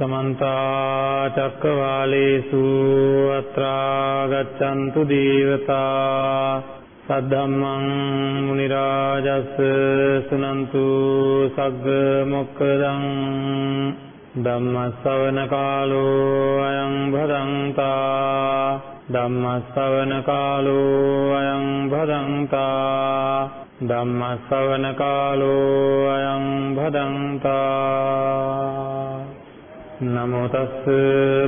समन्ता चक्रवालेषु अत्रा गच्छन्तु देवता सद्धम्मं मुनिराजस् सुनन्तु सग्मुक्दम् ධම්මස්සවනකාලෝ අයං භදංතා ධම්මස්සවනකාලෝ අයං භදංතා ධම්මස්සවනකාලෝ අයං භදංතා නමෝ තස්ස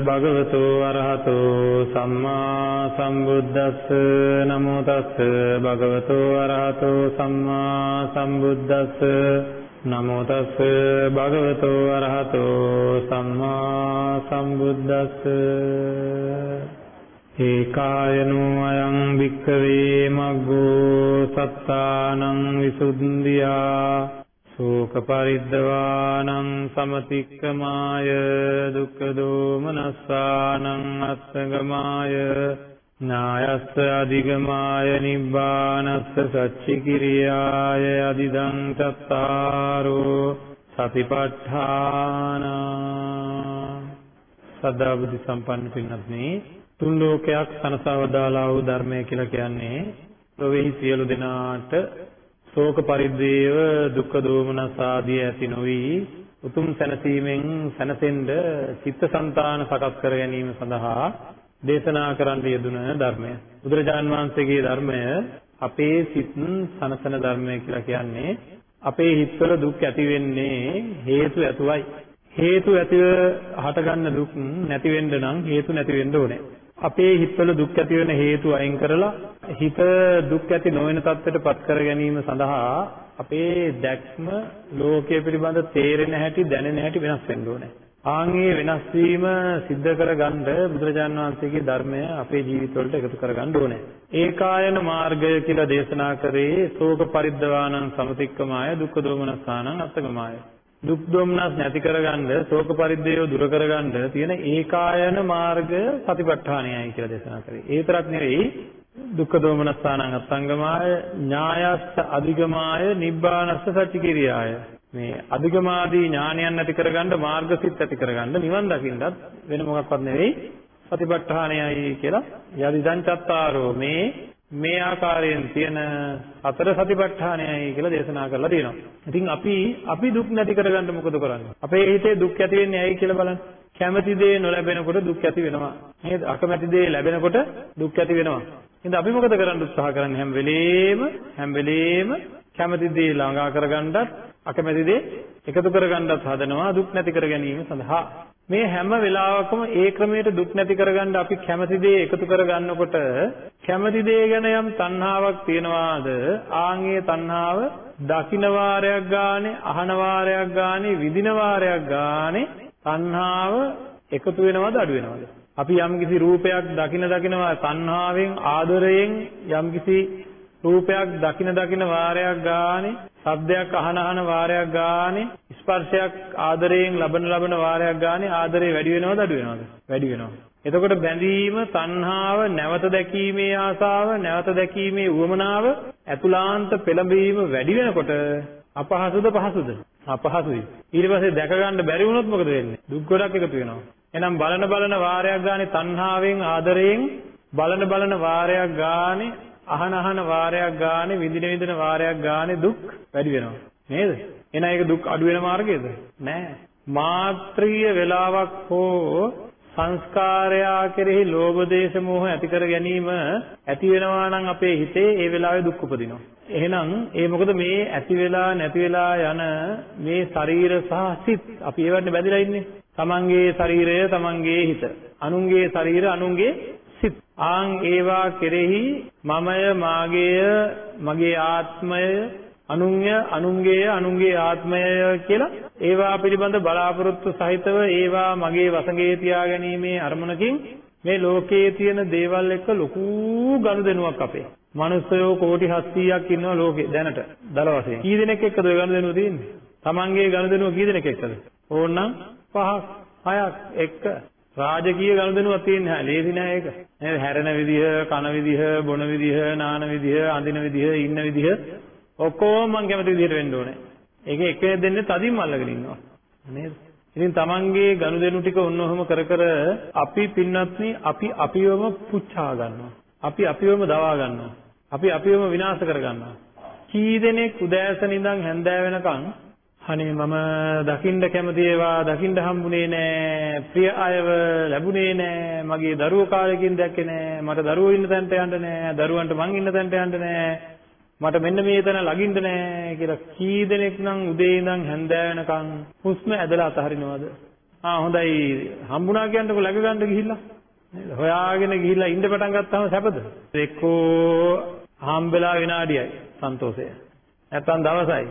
භගවතු අරහතෝ සම්මා සම්බුද්දස්ස. නමෝ තස්ස භගවතු අරහතෝ සම්මා සම්බුද්දස්ස. නමෝ තස්ස භගවතු අරහතෝ සම්මා සම්බුද්දස්ස. ඒකායනෝ අයං වික්ඛවේ මග්ගෝ සත්තානං විසුද්ධියා. ශෝක පරිද්දවානං සමතික්කමාය දුක්ඛ දෝමනස්සානං අත්තගමාය ඥායස්ස අධිගමාය නිබ්බානස්ස සච්චිකිරියාය අදිදං චත්තාරෝ සතිපට්ඨාන. සදා බුද්ධ සම්පන්න පින්වත්නි තුන් ලෝකයක් සනසවදාලා වූ ධර්මය කියලා කියන්නේ ලොවේහි සියලු දෙනාට ශෝක පරිද්දේව දුක්ඛ දෝමනස ආදී ඇති නොවි උතුම් සැනසීමෙන් සැනසෙන්න චිත්තසංතාන සකස් කර ගැනීම සඳහා දේශනා කරන්න යෙදුන ධර්මය. බුදුරජාන් වහන්සේගේ ධර්මය අපේ සිත් සනසන ධර්මය කියලා කියන්නේ අපේ හිතවල දුක් ඇති වෙන්නේ හේතු ඇතුවයි. හේතු ඇතිව හටගන්න දුක් නැති වෙන්න නම් හේතු නැති වෙන්න ඕනේ. අපේ හිතවල දුක් ඇති වෙන හේතු අයින් කරලා හිත දුක් ඇති නොවන තත්ත්වයට පත් කර ගැනීම සඳහා අපේ දැක්ම ලෝකයේ පිළිබඳ තේරෙන හැටි දැනෙන හැටි වෙනස් වෙන්න ඕනේ. ආන්ගේ වෙනස් වීම සිද්ධ කරගන්න බුදුරජාණන් වහන්සේගේ ධර්මය අපේ ජීවිතවලට එකතු කරගන්න ඕනේ. ඒකායන මාර්ගය කියලා දේශනා කරේ ශෝක පරිද්දවානං සමතික්කමාය දුක්ඛ දෝමනස්සානං අත්තගමාය. දුක් දුම්නස් නැති කරගන්න ශෝක පරිද්දේව දුර කරගන්න තියෙන ඒකායන මාර්ගය සතිපට්ඨානයයි කියලා දේශනා කරේ. ඒ තරක් නෙවෙයි දුක්ඛ දෝමනස්සානං අත්ංගමාය ඥායස්ස අධිගමාය නිබ්බානස්ස සච්චිකිරියාය මේ අධිගමාදී ඥානයන් ඇති කරගන්න මාර්ගසිත ඇති කරගන්න නිවන් දකින්නත් වෙන මොකක්වත් නෙවෙයි සතිපට්ඨානයයි කියලා යදිදං චත්තාරෝ මේ මේ ආකාරයෙන් තියෙන හතර සතිපට්ඨානයයි කියලා දේශනා කරලා තියෙනවා. ඉතින් අපි අපි දුක් නැති කරගන්න මොකද කරන්නේ? අපේ හිතේ දුක් ඇති වෙන්නේ ඇයි කියලා බලන්න. කැමති දේ නොලැබෙනකොට දුක් ඇති වෙනවා. නේද? අකමැති දේ ලැබෙනකොට දුක් ඇති වෙනවා. එහෙනම් අපි මොකද කරන්න උත්සාහ කරන්නේ හැම වෙලේම හැම වෙලේම කැමති දේ ළඟා කරගන්නත් අකමැති දේ එකතු කරගන්නත් හදනවා දුක් නැති කර ගැනීම සඳහා මේ හැම වෙලාවකම ඒ ක්‍රමයට දුක් නැති කරගන්න අපි කැමති දේ එකතු කරගන්නකොට කැමති දේ ගැන යම් තණ්හාවක් තියනවාද? ආන්ගේ තණ්හාව දකින්න වාරයක් ගානේ අහන වාරයක් ගානේ විඳින වාරයක් ගානේ තණ්හාව එකතු වෙනවද අඩු වෙනවද? අපි යම්කිසි රූපයක් දකින දකිනවා තණ්හාවෙන් ආදරයෙන් යම්කිසි රූපයක් දකින දකින වාරයක් ගානේ ශබ්දයක් අහන අහන වාරයක් ගානේ ස්පර්ශයක් ආදරයෙන් ලබන ලබන වාරයක් ගානේ ආදරේ වැඩි වෙනවද අඩු වෙනවද? වැඩි වෙනවා. එතකොට බැඳීම තණ්හාව නැවත දැකීමේ ආසාව නැවත දැකීමේ උවමනාව ඇතුලාන්ත පෙළඹීම වැඩි වෙනකොට අපහසුද පහසුද? අපහසුයි. ඊට පස්සේ දැක ගන්න බැරි වුණොත් මොකද වෙන්නේ? දුක් ගොඩක් එකතු වෙනවා. එහෙනම් බලන බලන වාරයක් ගානේ තණ්හාවෙන් ආදරයෙන් බලන බලන වාරයක් ගානේ අහන අහන වාරයක් ගානේ විඳින විඳින වාරයක් ගානේ දුක් වැඩි වෙනවා නේද එහෙනම් ඒක දුක් අඩු වෙන මාර්ගයද නෑ මාත්‍රීය වේලාවක් හෝ සංස්කාරයා කෙරෙහි ලෝභ දේශ මොහ ඇති කර ගැනීම ඇති වෙනවා නම් අපේ හිතේ ඒ වෙලාවේ දුක් උපදිනවා. එහෙනම් ඒ මොකද මේ ඇති වෙලා නැති වෙලා යන මේ ශරීර සහ සිත් අපි ඒවට බැඳලා ඉන්නේ. තමන්ගේ ශරීරය තමන්ගේ හිත. අනුන්ගේ ශරීර අනුන්ගේ සිත්. ආන් ඒවා කෙරෙහි මමය මාගේය මගේ ආත්මය අනුන්ය අනුන්ගේය අනුන්ගේ ආත්මය කියලා ඒවා පිළිබඳ බලාපොරොත්තු සහිතව ඒවා මගේ වසඟේ තියා ගැනීමේ අරමුණකින් මේ ලෝකයේ තියෙන දේවල් එක්ක ලොකු ගනුදෙනුවක් අපේ. මනුස්සයෝ කෝටි 700ක් ඉන්නවා ලෝකේ දැනට දල වශයෙන්. කී දෙනෙක් එක්කද ඔය ගනුදෙනුව තියෙන්නේ? Tamange ගනුදෙනුව කී දෙනෙක් එක්කද? ඕනනම් පහක් හයක් එක්ක රාජකීය ගනුදෙනුවක් තියෙන්නේ නැහැ. ලේසි නෑ ඒක. නේද? හැරෙන විදිහ, කන විදිහ, බොන විදිහ, නාන විදිහ, අඳින විදිහ, ඉන්න විදිහ ඔක්කොම මං කැමති විදිහට වෙන්න ඕනේ. ඒක එක දෙන්නේ තදින්ම අල්ලගෙන ඉන්නවා. නේද? ඉතින් Tamanගේ ගනුදෙනු ටික ඔන්නෝම කර කර අපි පින්වත්නි අපි අපිවම පුච්චා ගන්නවා. අපි අපිවම දවා ගන්නවා. අපි අපිවම විනාශ කර ගන්නවා. කී දෙනෙක් උදෑසන ඉඳන් හැන්දෑ වෙනකන් අනේ මම දකින්න කැමති ඒවා දකින්න හම්බුනේ නෑ. ප්‍රිය අයව ලැබුණේ නෑ. මගේ දරුවෝ කාලෙකින් දැක්කේ නෑ. මට දරුවෝ ඉන්න තැනට යන්න නෑ. දරුවන්ට මං ඉන්න තැනට යන්න නෑ. මට මෙන්න මේ තැන ළඟින්ද නෑ කියලා කී දෙනෙක් නම් උදේ ඉඳන් හැන්දෑ වෙනකන් හුස්ම ඇදලා අතහරිනවද? ආ හොඳයි. හම්බුණා කියන්නකො läග ගන්න ගිහිල්ලා. නේද? හොයාගෙන ගිහිල්ලා ඉන්න පටන් ගත්තාම සැපද? එක්කෝ හම්බෙලා විනාඩියයි. සන්තෝෂය. නැත්තම් දවසයි.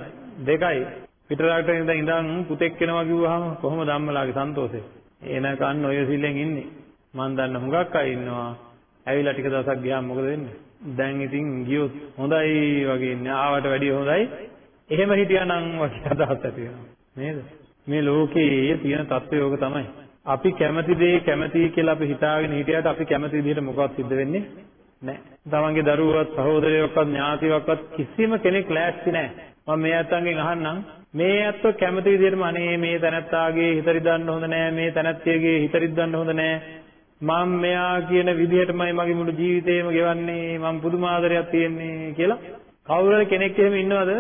දෙකයි. පිටරටට ඉඳන් ඉඳන් පුතෙක් වෙනවා කිව්වහම කොහොමද අම්මලාගේ සන්තෝෂය? එනකන් ඔය සිල්ලෙන් ඉන්නේ. මං දන්න හුඟක් අය ඉන්නවා. ඇවිල්ලා ටික දවසක් ගියාම මොකද වෙන්නේ? දැන් ඉතින් ගියොත් හොඳයි වගේ ඉන්නේ. ආවට වැඩිය හොඳයි. එහෙම හිටියානම් වගේ අදහස් ඇති වෙනවා. නේද? මේ ලෝකයේ තියෙන தත්ත්වය ඕක තමයි. අපි කැමති දේ කැමති කියලා අපි හිතාගෙන හිටියට අපි කැමති විදිහට මොකවත් සිද්ධ වෙන්නේ නැහැ. තමන්ගේ දරුවවත් සහෝදරයෝක්වත් ඥාතියෝක්වත් කිසිම කෙනෙක් ලෑස්ති නැහැ. මම මේ අතංගෙන් අහන්නම්. මේ ඇත්ත කැමති විදිහටම අනේ මේ තැනත්තාගේ හිත රිදන්න හොඳ නෑ මේ තැනත්තියගේ හිත රිදන්න හොඳ නෑ. මම මෙයා කියන විදිහටමයි මගේ මුළු ජීවිතේම ගෙවන්නේ මම පුදුම ආදරයක් තියෙන්නේ කියලා. කවුරු හරි කෙනෙක් එහෙම ඉන්නවද?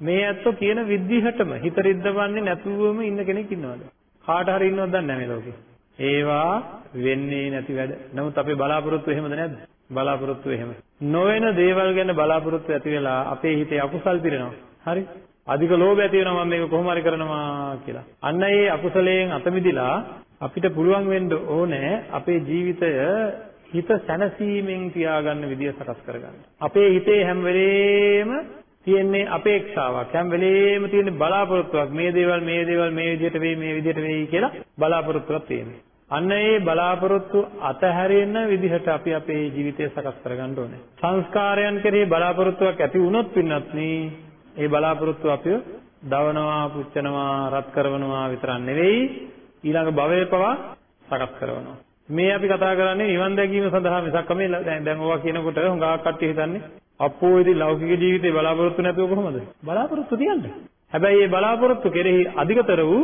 මේ ඇත්ත කියන විදිහටම හිත රිද්දවන්නේ නැතුවම ඉන්න කෙනෙක් ඉන්නවද? කාට හරි ඉන්නවද දන්නේ නැහැ මේ ලෝකේ. ඒවා වෙන්නේ නැති වැඩ. නමුත් අපේ බලාපොරොත්තු එහෙමද නැද්ද? බලාපොරොත්තු එහෙම නොවන දේවල් ගැන බලාපොරොත්තු ඇති වෙලා අපේ හිතේ අකුසල් පිරෙනවා හරි අධික ලෝභය ඇති වෙනවා මම මේක කොහොම හරි කරනවා කියලා. අන්න ඒ අකුසලයෙන් අත මිදිලා අපිට පුළුවන් වෙන්න ඕනේ අපේ ජීවිතය හිත සැනසීමෙන් තියාගන්න විදිය සකස් කරගන්න. අපේ හිතේ හැම වෙලේම තියෙන්නේ අපේක්ෂාවක්. හැම වෙලේම තියෙන්නේ බලාපොරොත්තුවක්. මේ දේවල් මේ දේවල් මේ විදිහට වෙයි මේ විදිහට වෙයි කියලා බලාපොරොත්තුවක් තියෙනවා. අන්න ඒ බලාපොරොත්තු අතහැරෙන විදිහට අපි අපේ ජීවිතය සකස් කරගන්න ඕනේ. සංස්කාරයන් කෙරෙහි බලාපොරොත්තුවක් ඇති වුණොත් පින්නත් ඒ බලාපොරොත්තු අපිව දවනවා, පුච්චනවා, රත් කරනවා විතරක් නෙවෙයි ඊළඟ භවයේ පවා සකස් කරනවා. මේ අපි කතා කරන්නේ නිවන් දැකීම සඳහා මිසක් මේ දැන් දැන් ඕවා කියනකොට හුඟක් කට්ටිය හිතන්නේ අපෝ ඉතින් ලෞකික ජීවිතේ බලාපොරොත්තු නැතුව කොහොමද? බලාපොරොත්තු තියන්නේ. හැබැයි මේ බලාපොරොත්තු කෙරෙහි අධිකතර වූ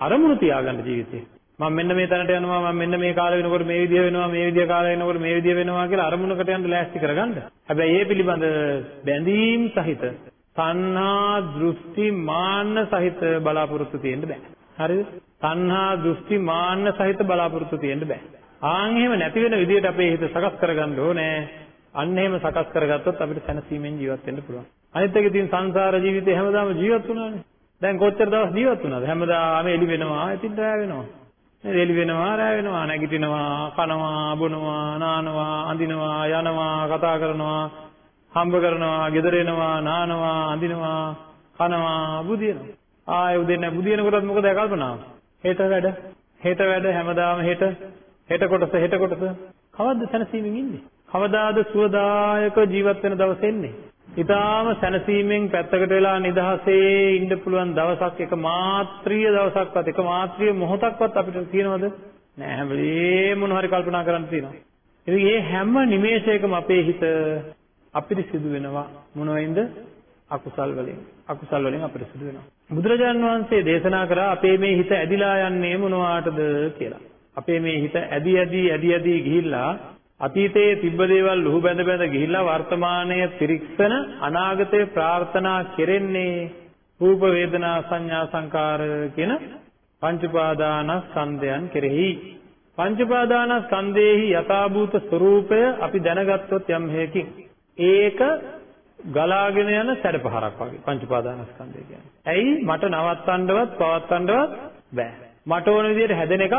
අරමුණු තියාගන්න ජීවිතේ. මම මෙන්න මේ තැනට යනවා මම මෙන්න මේ කාලේ වෙනකොට මේ විදිය වෙනවා මේ විදිය කාලේ වෙනකොට මේ විදිය වෙනවා කියලා අරමුණකට යන්න ලෑස්ති කරගන්න. හැබැයි ඒ පිළිබඳ බැඳීම් සහිත තණ්හා දෘෂ්ටි මාන්න සහිත බලාපොරොත්තු තියෙන්න බෑ. හරිද? තණ්හා දෘෂ්ටි මාන්න සහිත බලාපොරොත්තු තියෙන්න බෑ. ආන් එහෙම නැති වෙන විදිහට අපේ හිත සකස් කරගන්න ඕනේ. අන්න එහෙම සකස් කරගත්තොත් අපිට සැනසීමෙන් ජීවත් වෙන්න පුළුවන්. අනිත් එක ඉතින් සංසාර ජීවිතේ හැමදාම ජීවත් වුණානේ. දැන් කොච්චර දවස් ජීවත් වුණාද? හැමදාම එළි වෙනවා, ඉතින් රැ වෙනවා. නේද? එළි වෙනවා, රැ වෙනවා, නැගිටිනවා, කනවා, බොනවා, නානවා, අඳිනවා, යනවා, කතා කරනවා හම්බ කරනවා, ගෙදර එනවා, නානවා, අඳිනවා, කනවා, බුදිනවා. ආයෙ උදේ නැ බුදිනකොටත් මොකද කල්පනාව? හෙට වැඩ, හෙට වැඩ හැමදාම හෙට, හෙට කොටස, හෙට කොටස. කවද්ද සැනසීමෙන් ඉන්නේ? කවදාද සුවදායක ජීවත් වෙන දවස එන්නේ? ඊටාම සැනසීමෙන් පැත්තකට වෙලා නිදහසේ ඉන්න පුළුවන් දවසක් එක මාත්‍රීය දවසක්වත් එක මාත්‍රීය මොහොතක්වත් අපිට තියෙනවද? නෑ හැම වෙලේම මොන හරි කල්පනා කරන්න තියෙනවා. ඉතින් මේ හැම නිමේෂයකම අපේ හිත අපිරිසිදු වෙනවා. මොනවෙන්ද අකුසල් වලින්. අකුසල් වලින් අපිරිසිදු වෙනවා. බුදුරජාන් වහන්සේ දේශනා කරා අපේ මේ හිත ඇදිලා යන්නේ මොනවාටද කියලා. අපේ මේ හිත ඇදි ඇදි ඇදි ඇදි ගිහිල්ලා අතීතයේ තිබ්බ දේවල් ලුහු බැඳ බැඳ ගිහිල්ලා වර්තමානයේ පිරික්සන අනාගතයේ ප්‍රාර්ථනා කෙරෙන්නේ රූප වේදනා සංඥා සංකාර කියන පංච උපාදානස්කන්ධයන් කෙරෙහි පංච උපාදානස්කන්ධේහි යථාභූත ස්වરૂපය අපි දැනගත්තොත් යම් හේකින් ඒක ගලාගෙන යන සැඩපහරක් වගේ පංච උපාදානස්කන්ධය කියන්නේ. ඇයි මට නවත්තන්නවත් පවත්තන්නවත් බෑ. මට ඕන විදිහට හැදෙන එකක්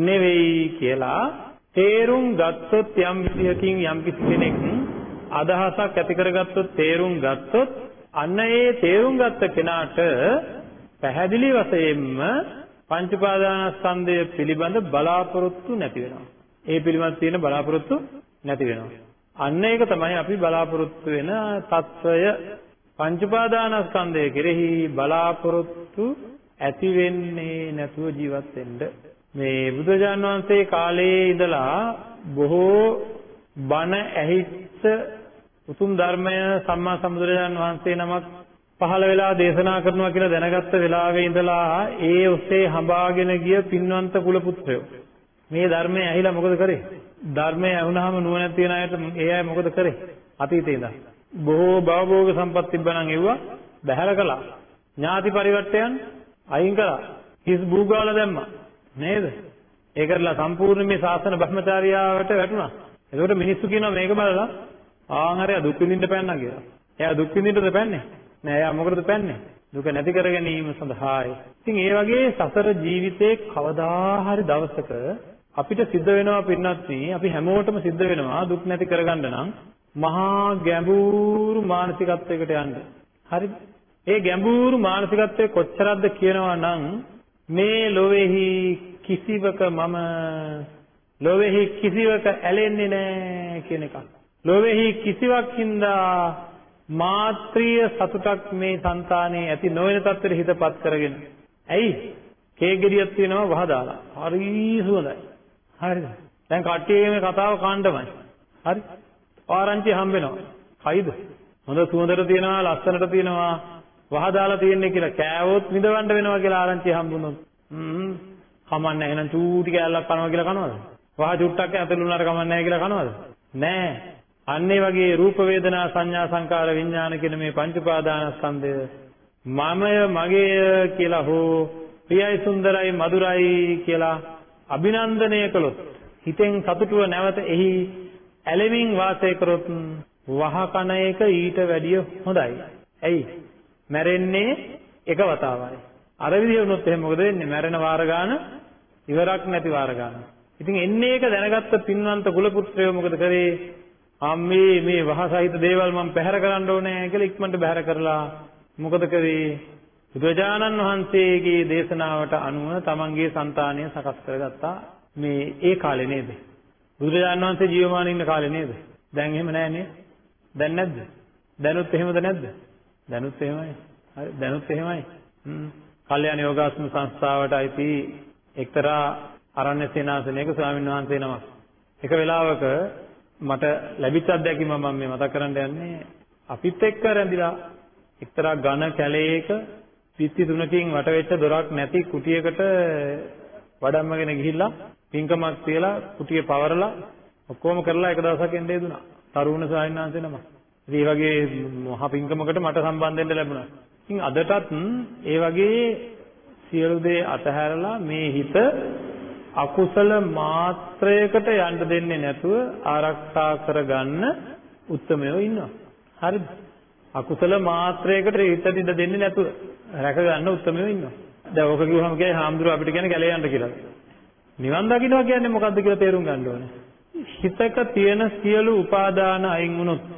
නෙවෙයි කියලා තේරුම් ගත්තොත් යම් විදිහකින් යම් කෙනෙක් අදහසක් ඇති කරගත්තොත් තේරුම් ගත්තොත් අන්න ඒ තේරුම් ගත්ත කෙනාට පැහැදිලි වශයෙන්ම පංච උපාදානස්කන්ධය පිළිබඳ බලාපොරොත්තු නැති වෙනවා. ඒ පිළිබඳ තියෙන බලාපොරොත්තු නැති වෙනවා. අන්න ඒක තමයි අපි බලාපොරොත්තු වෙන తত্ত্বය පංච උපාදානස්කන්ධය කෙරෙහි බලාපොරොත්තු ඇති වෙන්නේ නැතුව ජීවත් වෙන්න මේ බුදුජාන් වහන්සේ කාලයේ ඉඳලා බොහෝ බණ ඇහිච්ච උතුම් ධර්මය සම්මා සම්බුදුරජාන් වහන්සේ නමක් පහළ වෙලා දේශනා කරනවා කියලා දැනගත්ත වෙලාවේ ඉඳලා ඒ ඔස්සේ හඹාගෙන ගිය පින්වන්ත කුල පුත්‍රයෝ මේ ධර්මය ඇහිලා මොකද කරේ? ධර්මය ඇහුනහම නුවණ තියෙන අයට ඒ අය මොකද කරේ? අතීතේ ඉඳන්. බොහෝ භවභෝග සම්පත් තිබ්බනම් එව්වා බැහැර කළා. ඥාති පරිවර්තයන් අයින් කළා. හිස් භූගාල දැම්මා. නේද? ඒකටලා සම්පූර්ණ මේ ශාසන බ්‍රහ්මචාරියාවට වැටුණා. එතකොට මිනිස්සු කියනවා මේක බලලා ආන් හරිය දුක් විඳින්න පැන්නා කියලා. එයා දුක් විඳින්නද පැන්නේ? නෑ එයා මොකටද පැන්නේ? දුක නැති කර ගැනීම සඳහායි. ඉතින් ඒ වගේ සසර ජීවිතේ කවදා හරි දවසක අපිට සිද්ධ වෙනවා පින්නත් අපි හැමෝටම සිද්ධ වෙනවා දුක් නැති කරගන්න නම් මහා ගැඹුරු මානසිකත්වයකට යන්න. හරිද? ඒ ගැඹුරු මානසිකත්වය කොච්චරක්ද කියනවා නම් මේ ලොවේහි කිසිවක මම ලොවේහි කිසිවක ඇලෙන්නේ නැහැ කියන එකක්. ලොවේහි කිසිවක් හින්දා මාත්‍රීය සතුටක් මේ సంతානේ ඇති නොවන තත්ත්වෙට හිතපත් කරගෙන. ඇයි? කේක් ගෙඩියක් තියෙනවා වහ දාලා. හරි සුවඳයි. හරිද? දැන් කට්ටියේ මේ කතාව කාණ්ඩමයි. හරි? ආරංචි හම්බ වෙනවා. කයිද? හොඳ සුවඳට තියෙනවා, ලස්සනට තියෙනවා, වහ දාලා තියෙන්නේ කියලා කෑවොත් විඳවන්න වෙනවා කියලා ආරංචි හම්බුනොත්. හ්ම්. කමන්නේ එහෙනම් චූටි කෑල්ලක් කනවා කියලා කනවද? වහ චුට්ටක් ඇතුළු වුණාට කමන්නේ නැහැ කියලා කනවද? නෑ. අන්න ඒ වගේ රූප වේදනා සංඥා සංකාර විඥාන කියන මේ පංච උපාදානස්කන්ධය මමය මගේය කියලා හෝ ප්‍රියයි සුන්දරයි මధుරයි කියලා අභිනන්දනය කළොත් හිතෙන් සතුටුව නැවත එහි ඇලෙමින් වාසය කරොත් වහකන එක ඊට වැඩිය හොඳයි. ඇයි? මැරෙන්නේ එක වතාවයි. අර විදිහ වුණොත් එහෙනම් මොකද වෙන්නේ? මැරෙන වාර ගාන ඉවරක් නැති වාර ගාන. ඉතින් එන්නේ එක දැනගත්ත පින්වන්ත කුල පුත්‍රයෝ මොකද කරේ? අම්මේ මේ වහසහිත දේවල් මම පැහැර කරන්න ඕනේ කියලා ඉක්මනට බැහැර කරලා මොකද කරේ? බුදුජානන් වහන්සේගේ දේශනාවට අනුව තමන්ගේ సంతානය සකස් කරගත්තා මේ ඒ කාලේ නේද? බුදුරජාණන් වහන්සේ ජීවමාන ඉන්න කාලේ නේද? දැන් එහෙම නැහැ නේද? දැන් නැද්ද? දැනුත් එහෙමද නැද්ද? දැනුත් එහෙමයි. හරි දැනුත් එහෙමයි. හ්ම්. කල්යාණ යෝගාසන සංස්ථාවට අයිති එක්තරා අරණ්‍ය සේනාසනයක ස්වාමීන් වහන්සේ නමක්. එක වෙලාවක මට ලැබිච්ච අත්දැකීම මම මේ මතක් කරන්න යන්නේ අපිත් එක්ක රැඳිලා එක්තරා ඝන කැලේක පිටි තුනකින් වට වෙච්ච දොරක් නැති කුටියකට වඩම්මගෙන ගිහිල්ලා පින්කමක් තියලා කුටිය පවරලා ඔක්කොම කරලා එක දවසක් එන්නේ දුනා. තරුණ සාහිණාන්සේ නම. ඉතින් මේ වගේ මහා පින්කමකට මට සම්බන්ධ වෙන්න ලැබුණා. ඉතින් අදටත් ඒ වගේ සියලු දේ අතහැරලා මේ හිත අකුසල මාත්‍රයකට යන්න දෙන්නේ නැතුව ආරක්ෂා කරගන්න උත්මයෝ ඉන්නවා. හරිද? අකුසල මාත්‍රයකට හිත දිද දෙන්නේ නැතුව රැක ගන්න උත්මයෝ ඉන්නවා. දැන් ඕක කිව්වම කියයි හාමුදුරුවෝ අපිට කියන්නේ කැලේ යන්න කියලා. නිවන් දකින්නවා කියන්නේ මොකද්ද කියලා තේරුම් ගන්න ඕනේ. හිතක තියෙන සියලු උපාදාන අයින් වුණොත්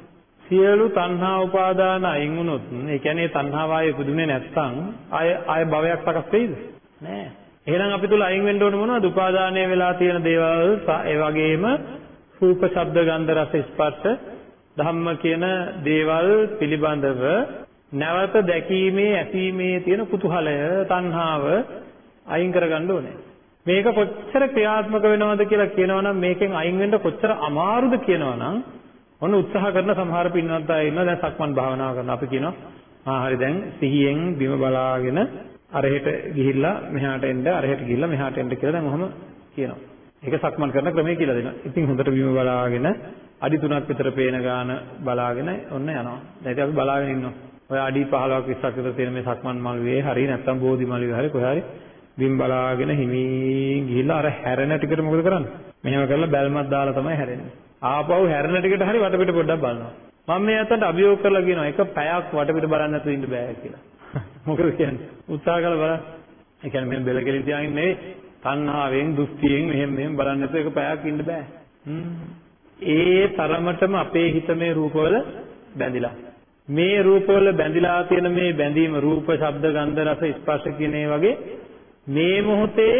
සියලු තණ්හා උපාදාන අයින් වුණොත් ඒ කියන්නේ තණ්හාව ආයේ පුදුනේ නැත්නම් ආය ආය භවයක් සකස් වෙයිද? නෑ. එහෙනම් අපි තුල අයින් වෙන්න ඕන මොනවද? උපාදානය වෙලා තියෙන දේවල් ඒ වගේම රූප, ශබ්ද, ගන්ධ, රස, ස්පර්ශ ධම්ම කියන දේවල් පිළිබඳව නැවත දැකීමේ ඇසීමේ තියෙන කුතුහලය, තණ්හාව අයින් කරගන්න ඕනේ. මේක කොච්චර ක්‍රියාත්මක වෙනවද කියලා කියනවනම් මේකෙන් අයින් වෙන්න කොච්චර අමාරුද කියනවනම් ඔන්න උත්සාහ කරන සමහර පින්වත් අය ඉන්නවා දැන් සක්මන් භාවනාව කරන අපි කියනවා ආ හරි දැන් සිහියෙන් බිම බලාගෙන අරහෙට ගිහිල්ලා මෙහාට එන්න අරහෙට ගිහිල්ලා මෙහාට එන්න කියලා දැන් ඔහම කියනවා. ඒක සක්මන් කරන ක්‍රමය කියලා දෙනවා. ඉතින් හොඳට බිම බලාගෙන අඩි 3ක් විතර පේන ගාන බලාගෙන ඔන්න යනවා. දැන් අපි බලාගෙන ඉන්නවා. ඔය අඩි 15ක් 20ක් විතර තියෙන මේ සක්මන් මළුවේ හරි නැත්නම් බෝධි මළුවේ හරි කොහේ හරි බිම් බලාගෙන හිමින් ගිහිල්ලා අර හැරෙන ටිකට මොකද කරන්නේ? මෙහෙම කරලා බැල්මක් දාලා තමයි හැරෙන්නේ. ආපහු හැරෙන ටිකට හරි වටපිට පොඩ්ඩක් බලනවා. මම මේ අතට අභියෝග කරලා කියනවා එක පැයක් වටපිට බලන්න නැතුව ඉන්න බෑ කියලා. මොකද කියන්නේ? උත්සාහ කරලා බලන්න. ඒ කියන්නේ මෙහෙම බෙල කෙලින් තියාගෙන නෙවෙයි තණ්හාවෙන්, දුස්තියෙන් මෙහෙම මෙහෙම බලන්න නැතුව එක පැයක් ඉන්න බෑ. ඒ තරමටම අපේ හිත මේ රූපවල බැඳිලා. මේ රූපවල බැඳිලා තියෙන මේ බැඳීම රූප, ශබ්ද, ගන්ධ, රස, ස්පර්ශ කියන ඒ වගේ මේ මොහොතේ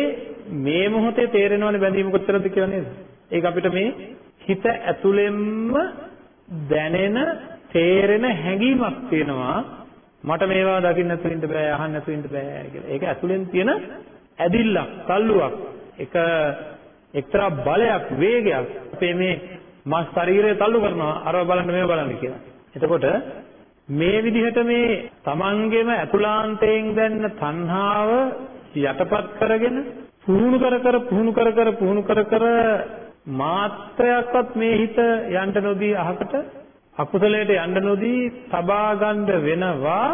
මේ මොහොතේ තේරෙනවනේ බැඳීම කොච්චරද කියලා නේද? ඒක අපිට මේ හිත ඇතුළෙන්ම දැනෙන තේරෙන හැඟීමක් තියෙනවා මට මේවා දකින්න නැතුව ඉන්න බෑ අහන්න නැතුව ඉන්න බෑ කියලා. ඒක ඇතුළෙන් තියෙන ඇදිල්ලක්, තල්ලුවක්, එක එක්තරා බලයක්, වේගයක් අපේ මේ මස් ශරීරය තල්ලු කරනවා අරව බලන්න මේව බලන්න කියලා. එතකොට මේ විදිහට මේ තමන්ගේම අතුලාන්තයෙන් දැන්න තණ්හාව යටපත් කරගෙන පුහුණු කර කර පුහුණු කර කර පුහුණු කර කර මාත්‍රයක්වත් මේ හිත යන්න නොදී අහකට අකුසලයට යන්න නොදී තබා ගන්න වෙනවා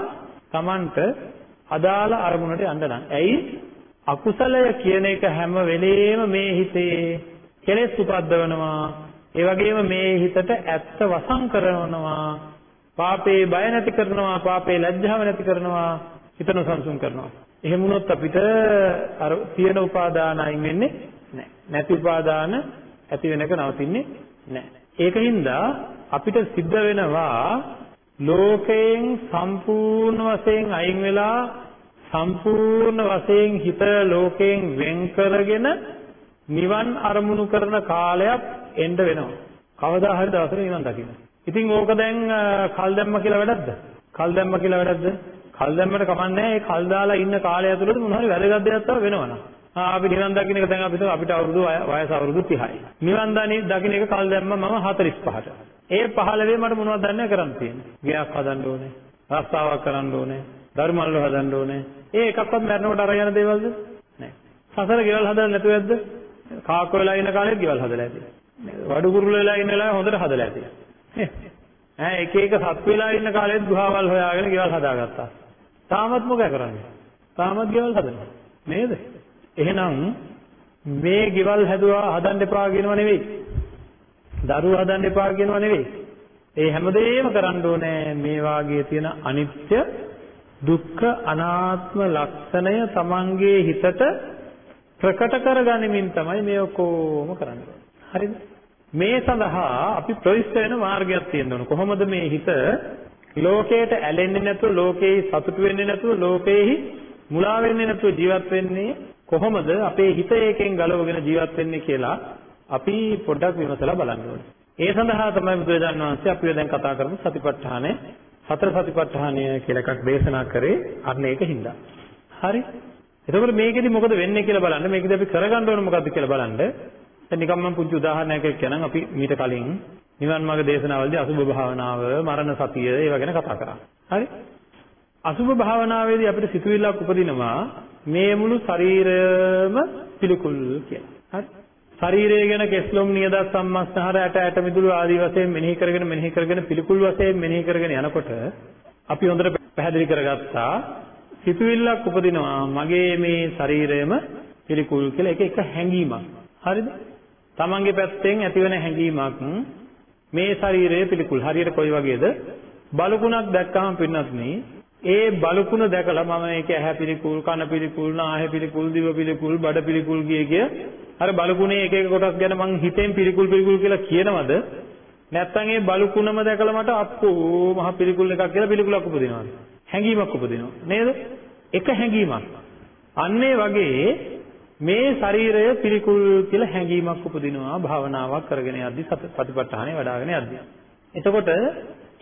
Tamanට අදාළ අරමුණට යන්න නම්. ඇයි? අකුසලය කියන එක හැම වෙලේම මේ හිතේ කෙලෙස් උපද්දවනවා. ඒ වගේම මේ හිතට ඇත්ත වසං කරනවා. පාපේ බය නැති කරනවා, පාපේ ලැජ්ජාව නැති කරනවා, හිත නොසන්සුන් කරනවා. එහෙම වුණොත් අපිට අර තියෙන උපාදාන අයින් වෙන්නේ නැහැ. නැති උපාදාන ඇති වෙනක නවතින්නේ නැහැ. ඒකින්ද අපිට සිද්ධ වෙනවා ලෝකයෙන් සම්පූර්ණ වශයෙන් අයින් වෙලා සම්පූර්ණ වශයෙන් හිත ලෝකයෙන් වෙන් කරගෙන නිවන් අරමුණු කරන කාලයක් එන්න වෙනවා. කවදා හරි දවසක නිවන් දකින්න. ඉතින් ඕක දැන් කල් දැම්ම කියලා වැඩක්ද? කල් දැම්ම කියලා වැඩක්ද? කල් දැම්මට කමන්නේ ඒ කල් දාලා ඉන්න කාලය ඇතුළත මොන හරි වැදගත් දෙයක් තව වෙනවනම්. ආ අපි නිවන් දකින්න එක දැන් අපි අපිට අවුරුදු වයස අවුරුදු 30යි. නිවන් දකින්න එක කල් දැම්ම මම 45ට. ඒ 15 මට මොනවද දන්නේ කරන්න තියෙන්නේ. ගයක් හදන්න ඕනේ. රස්තාවක් කරන්න ඕනේ. ධර්මල්ල හදන්න ඕනේ. ඒ එකක්වත් මරනකොට අර යන දේවල්ද? නෑ. සසර ගෙවල් හදන්න නැතුව ඇද්ද? කාක්ක වෙලා ඉන්න කාලෙත් ගෙවල් හදලා ඇති. වඩු කුරුල්ල වෙලා ඉන්න වෙලාවේ හොඳට හදලා ඇති. ඈ එක එක සත් වෙලා ඉන්න කාලෙත් ගුහාවල් හොයාගෙන ගෙවල් හදාගත්තා. තාමත් මොකද කරන්නේ? තාමත් ගෙවල් හදනවා. නේද? එහෙනම් මේ ගෙවල් හැදුවා හදන්න එපා කියනව නෙවෙයි. දරුවෝ හදන්න එපා කියනව නෙවෙයි. ඒ හැමදේම කරන්න ඕනේ මේ වාගේ තියෙන අනිත්‍ය දුක්ඛ අනාත්ම ලක්ෂණය තමන්ගේ හිතට ප්‍රකට කරගනිමින් තමයි මේ ඔක්කොම කරන්නේ. හරිද? මේ සඳහා අපි ප්‍රවිෂ්ඨ වෙන මාර්ගයක් තියෙන්න ඕන. කොහොමද මේ හිත ලෝකයට ඇලෙන්නේ නැතුව ලෝකේ සතුටු වෙන්නේ නැතුව ලෝකෙහි මුලා වෙන්නේ නැතුව ජීවත් වෙන්නේ කොහොමද අපේ හිත ඒකෙන් ගලවගෙන ජීවත් වෙන්නේ කියලා අපි පොඩ්ඩක් විමසලා බලන්න ඕනේ. ඒ සඳහා තමයි බුදුරජාණන් වහන්සේ අපිව දැන් කතා කරමු සතිපට්ඨානය සතර සතිපට්ඨානය කියලා එකක් දේශනා කරේ අන්න ඒක හින්දා. හරි? එතකොට මේකෙදි මොකද වෙන්නේ කියලා බලන්න මේකෙදි අපි කරගන්න ඕන මොකද්ද කියලා බලන්න. දැන් නිකම් මම පුංචි උදාහරණයක් කියනනම් අපි මීට කලින් නිවන් මාර්ග දේශනාවලදී අසුභ භාවනාව, මරණ සතිය ඒවා ගැන කතා කරා. හරි? අසුභ භාවනාවේදී අපිට සිතුවිල්ලක් උපදිනවා මේ මුළු ශරීරයම පිළිකුල් කියලා. හරි? ශරීරය ගැන කෙස්ලොම් නියදත් සම්මස්නහර ඇට ඇට මිදුළු ආදී වශයෙන් මෙනෙහි කරගෙන මෙනෙහි කරගෙන පිළිකුල් වශයෙන් මෙනෙහි කරගෙන යනකොට අපි හොඳට පැහැදිලි කරගත්තා සිතුවිල්ලක් උපදිනවා මගේ මේ ශරීරයම පිළිකුල් කියලා ඒක එක හැඟීමක්. හරිද? තමන්ගේ පැත්තෙන් ඇතිවන හැඟීමක් මේ ශරීරය පිළිකුල්. හරියට කොයි වගේද? බලුකුණක් දැක්කම පින්නත් ඒ බලුකුණ දැකලා මම මේක ඇහැ පිළිකුල්, කන පිළිකුල්, නාහය පිළිකුල්, දිව පිළිකුල්, බඩ පිළිකුල් කිය කිය අර බලුකුණේ එක එක කොටස් ගැන මං හිතෙන් පිළිකුල් පිළිකුල් කියලා කියනවද? නැත්නම් ඒ බලුකුණම දැකලා මට අප්පෝ මහ පිළිකුල් එකක් කියලා පිළිකුලක් උපදිනවද? හැඟීමක් උපදිනවා. නේද? එක හැඟීමක්. අන්න වගේ මේ ශරීරය පිළිකුල් කියලා හැඟීමක් උපදිනවා භාවනාවක් කරගෙන යද්දි සතිපට්ඨානෙ වඩ아가න යද්දි. එතකොට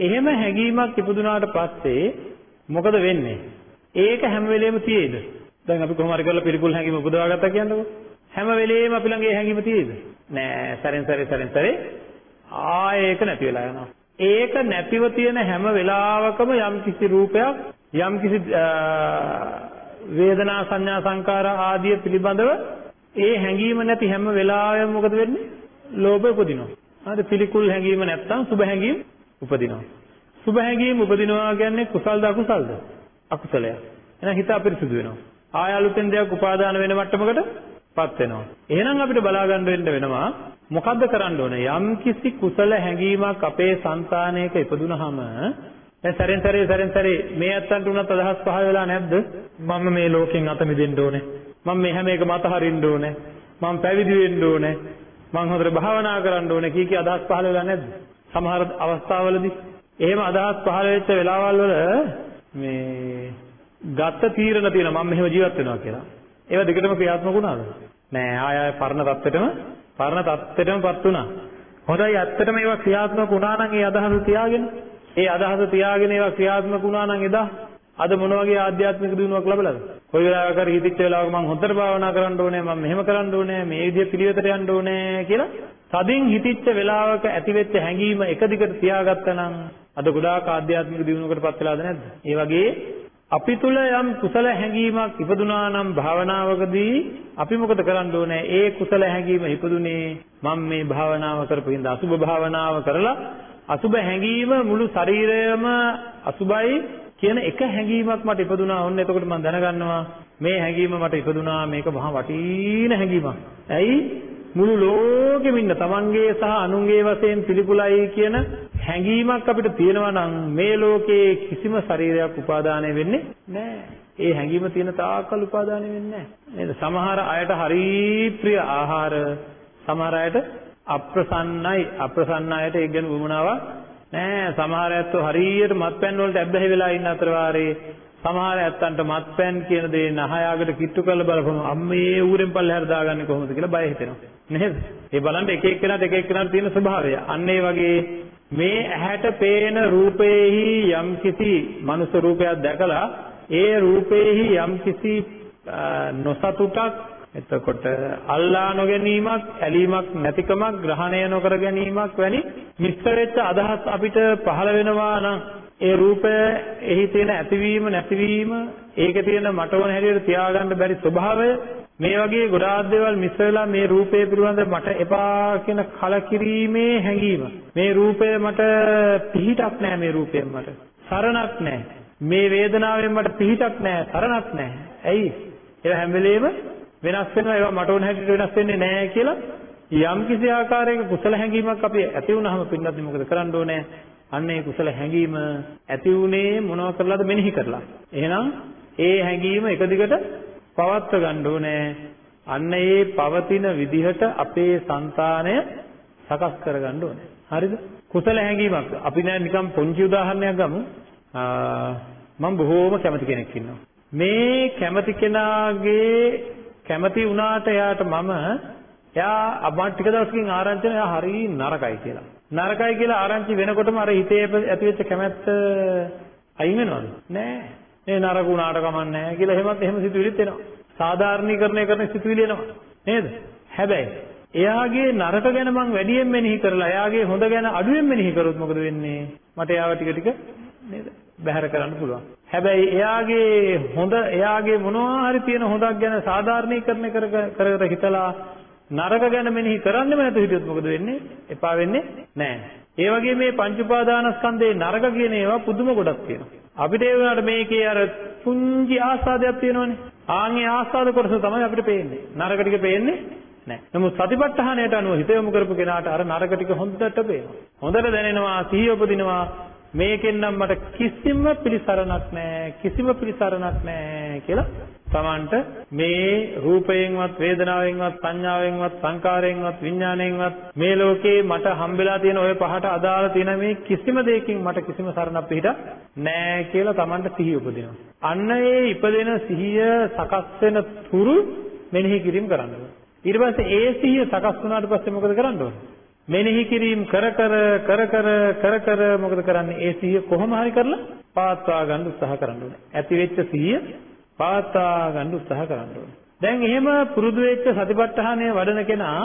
එහෙම හැඟීමක් ඉපදුනාට පස්සේ මොකද වෙන්නේ? ඒක හැම වෙලෙම තියෙයිද? දැන් අපි කොහොම හරි කරලා පිළිකුල් හැඟීම උපදවා ගත්තා කියන්නකෝ. හැම වෙලෙම අපි ළඟ ඒ හැඟීම තියෙයිද? නෑ, සැරෙන් සැරේ සැරෙන් සැරේ ආයේ ඒක නැති වෙලා යනවා. ඒක නැතිව තියෙන හැම වෙලාවකම යම් කිසි රූපයක්, යම් කිසි වේදනා සංඥා සංකාර ආදිය පිළිබඳව ඒ හැඟීම නැති හැම වෙලාවෙම මොකද වෙන්නේ? ලෝභය උපදිනවා. හරි පිළිකුල් හැඟීම නැත්තම් සුභ හැඟීම් උපදිනවා. සුභ හැඟීම් උපදිනවා කියන්නේ කුසල්ද අකුසල්ද? අකුසලයක්. එහෙනම් හිත අපිරිසුදු වෙනවා. ආය අලුතෙන් දෙයක් උපාදාන වෙන මට්ටමකටපත් වෙනවා. එහෙනම් අපිට බලා ගන්න වෙන්න වෙනවා මොකද්ද කරන්න ඕනේ? යම් කිසි කුසල හැඟීමක් අපේ సంతානයක ඉපදුනහම දැන් සැරෙන් සැරේ සැරෙන් සැරේ මේ ඇත්තන්ට උනත් අදහස් පහළ වෙලා නැද්ද? මම මේ ලෝකෙන් අත මිදෙන්න ඕනේ. මම මේ හැම එකම අතහරින්න ඕනේ. මම පැවිදි වෙන්න ඕනේ. මම හොඳට භාවනා කරන්න ඕනේ කී කී අදහස් පහළ වෙලා නැද්ද? සමහර අවස්ථාවලදී එහෙම අදහස් පහළ වෙච්ච වෙලාවල් වල මේ ගත්ත තීරණ තියෙනවා මම මෙහෙම ජීවත් වෙනවා කියලා. ඒවා දෙකටම ක්‍රියාත්මක වුණාද? නෑ ආය ආය පරණ தත්ත්වෙටම පරණ தත්ත්වෙටමපත් වුණා. හොඳයි ඇත්තටම ඒවා ක්‍රියාත්මක වුණා නම් ඒ අදහස තියාගෙන ඒ අදහස තියාගෙන ඒවා ක්‍රියාත්මක වුණා නම් එදා අද මොන වගේ ආධ්‍යාත්මික දියුණුවක් ලැබලාද? කොයි වෙලාවක හරි හිතිච්ච වෙලාවක මම හොඳට භාවනා කරන්න ඕනේ මම මෙහෙම කරන්න ඕනේ මේ විදිය පිළිවෙතට යන්න ඕනේ කියලා තදින් හිතිච්ච වෙලාවක ඇතිවෙච්ච හැඟීම එක දිගට තියාගත්තා නම් අද ගොඩාක් ආධ්‍යාත්මික දියුණුවකටපත් වෙලාද නැද්ද? ඒ වගේ අපි තුල යම් කුසල හැඟීමක් ඉපදුනා නම් භාවනාවකදී අපි මොකද කරන්න ඕනේ? ඒ කුසල හැඟීම ඉපදුනේ මම මේ භාවනාව කරපු හින්දා අසුභ භාවනාව කරලා අසුභ හැඟීම මුළු ශරීරයම අසුභයි කියන එක හැඟීමක් මට ඉපදුනා. ඔන්න එතකොට මම දැනගන්නවා මේ හැඟීම මට ඉපදුනා මේක මහා වටින හැඟීමක්. ඇයි? මුළු ලෝකෙම ඉන්න තමන්ගේ සහ අනුන්ගේ වශයෙන් පිළිකුලයි කියන හැඟීමක් අපිට තියෙනවා නම් මේ ලෝකේ කිසිම ශරීරයක් උපාදානය වෙන්නේ නැහැ. ඒ හැඟීම තියෙන තාක්කල් උපාදානය වෙන්නේ නැහැ. නේද? සමහර අයට හරි ප්‍රිය ආහාර සමහර අයට අප්‍රසන්නයි. අප්‍රසන්න අයට ඒක ගැන වුමනාවක් නෑ. සමහර අයත් හරියට මත්පැන් වලට ඇබ්බැහි වෙලා ඉන්න අතර වාරේ සමහර ඇත්තන්ට මත්පැන් කියන දේ නහයාකට කිට්ටු කරලා බලපුවම අම්මේ ඌරෙන් පල්ලෙහාට දාගන්නේ කොහොමද කියලා බය හිතෙනවා. නේද? ඒ බලන්න එක එක්කෙනාට එක එක්කෙනාට තියෙන ස්වභාවය. අන්න ඒ වගේ මේ ඇහැට පේන රූපේහි යම්කිසි මනුෂ්‍ය රූපයක් දැකලා ඒ රූපේහි යම්කිසි නොසතුටක් එතකොට අල්ලා නොගැනීමක් ඇලීමක් නැතිකමක් ග්‍රහණය නොකර ගැනීමක් වැනි මිශ්‍ර වෙච්ච අදහස් අපිට පහළ වෙනවා නම් ඒ රූපය එහි තියෙන ඇතිවීම නැතිවීම ඒකේ තියෙන මට ඕන හැටියට තියාගන්න බැරි ස්වභාවය මේ වගේ ගොඩාක් දේවල් මිස් වෙලා මේ රූපය පිළිබඳ මට එපා කියන කලකිරීමේ හැඟීම. මේ රූපය මට පිහිටක් නැහැ මේ රූපයෙන් මට. සරණක් නැහැ මේ වේදනාවෙන් මට පිහිටක් නැහැ සරණක් නැහැ ඇයි? ඒවා හැම වෙලේම වෙනස් වෙනවා. ඒවා මට ඕන හැටියට වෙනස් වෙන්නේ නැහැ කියලා යම් කිසි ආකාරයක කුසල හැඟීමක් අපි ඇති වුනහම පින්නත් මොකද කරන්න ඕනේ? අන්න ඒ කුසල හැඟීම ඇති උනේ මොනව කරලාද? මෙනෙහි කරලා. එහෙනම් ඒ හැඟීම එක දිගට පවත්ව ගන්න ඕනේ. අන්න ඒ පවතින විදිහට අපේ సంతානය සකස් කරගන්න ඕනේ. හරිද? කුසල හැඟීමක්. අපි දැන් නිකන් පොන්චි උදාහරණයක් ගමු. මම බොහෝම කැමති කෙනෙක් ඉන්නවා. මේ කැමති කෙනාගේ කැමති වුණාට එයාට මම එයා අපා ටික දවසකින් ආරංචි වෙනවා එයා හරි නරකයි කියලා. නරකයි කියලා ආරංචි වෙනකොටම අර හිතේ ඇතිවෙච්ච කැමැත්ත අයින් වෙනවද? නෑ. මේ නරක උනාට කමක් නෑ කියලා එහෙමත් එහෙම සිතුවිලිත් එනවා. සාධාරණීකරණය කරන සිතුවිලි එනවා. නේද? හැබැයි එයාගේ නරක ගැන මං වැඩියෙන් මෙනෙහි කරලා එයාගේ හොඳ ගැන අඩුවෙන් මෙනෙහි කරොත් මොකද වෙන්නේ? මට එයාව ටික ටික නේද? බැහැර කරන්න පුළුවන්. හැබැයි එයාගේ හොඳ එයාගේ මොනවා හරි තියෙන හොඳක් ගැන සාධාරණීකරණය කර කර හිතලා නරක ගැන මෙනෙහි කරන්නෙම නැතු හිටියොත් මොකද වෙන්නේ? එපා වෙන්නේ නැහැ. ඒ වගේ මේ පංච උපාදානස්කන්ධේ නරක කියන ඒවා පුදුම ගොඩක් තියෙනවා. අපිට ඒ වුණාට මේකේ අර පුංචි ආස්වාදයක් තියෙනවනේ. ආන්ගේ ආස්වාද කොටස තමයි අපිට පේන්නේ. නරක ටික පේන්නේ නැහැ. නමුත් සතිපට්ඨානයට අනුව හිත යොමු කරපු කෙනාට අර නරක ටික හොඳට පේනවා. හොඳට දැනෙනවා, සිහිය උපදිනවා. මේකෙන් නම් මට කිසිම පිළිසරණක් නැහැ. කිසිම පිළිසරණක් නැහැ කියලා Tamanට මේ රූපයෙන්වත් වේදනාවෙන්වත් සංඥාවෙන්වත් සංකාරයෙන්වත් විඥාණයෙන්වත් මේ ලෝකේ මට හම්බෙලා තියෙන ওই පහට අදාළ තියෙන මේ කිසිම දෙයකින් මට කිසිම සරණක් පිට නෑ කියලා Tamanට සිහිය උපදිනවා. අන්න ඒ ඉපදෙන සිහිය සකස් වෙන තුරු මෙනෙහි කිරීම කරන්න ඕනේ. ඊට පස්සේ ඒ සිහිය සකස් වුණාට පස්සේ මොකද කරන්න ඕනේ? මෙනෙහි කිරීම කර කර කර කර කර කර මොකද කරන්නේ? ඒ සිහිය කොහොම හරි කරලා පාත්වා ගන්න උත්සාහ කරන්න ඕනේ. ඇති වෙච්ච සිහිය පාත්තා ගන්න උත්සාහ කරන්න ඕනේ. දැන් එහෙම පුරුදු වෙච්ච සතිපට්ඨානය වඩන කෙනා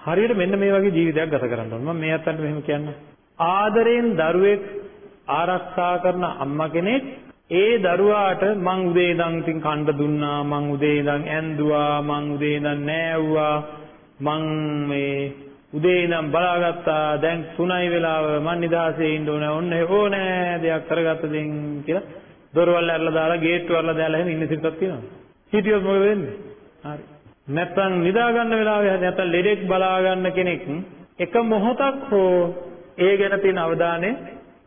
හරියට මෙන්න මේ වගේ ජීවිතයක් ගත කරන්න ඕනේ. මම මේ අතට මෙහෙම කියන්න. ආදරෙන් දරුවෙක් ආරක්ෂා කරන අම්මා කෙනෙක් ඒ දරුවාට මං උදේ ඉඳන් ඉතින් කන්න දුන්නා මං උදේ ඉඳන් ඇඳුවා මං උදේ ඉඳන් නෑවුවා මං මේ උදේ ඉඳන් බලාගත්තා දැන් 3යි වෙලාව මං නිදාසේ ඉන්න ඕනේ ඔන්න ඕනෑ දෙයක් කරගත්ත දෙන් කියලා දොරවල් ඇරලා දාලා ගේට්ටු ඇරලා දාලා එහෙම ඉන්න සිතක් තියෙනවා. හිටියොත් මොකද වෙන්නේ? හරි. නැත්තම් නිදා ගන්න වෙලාවේ නැත්තම් ලෙඩෙක් බලා ගන්න කෙනෙක් එක මොහොතක් හෝ ඒ ගැන තියෙන අවධානය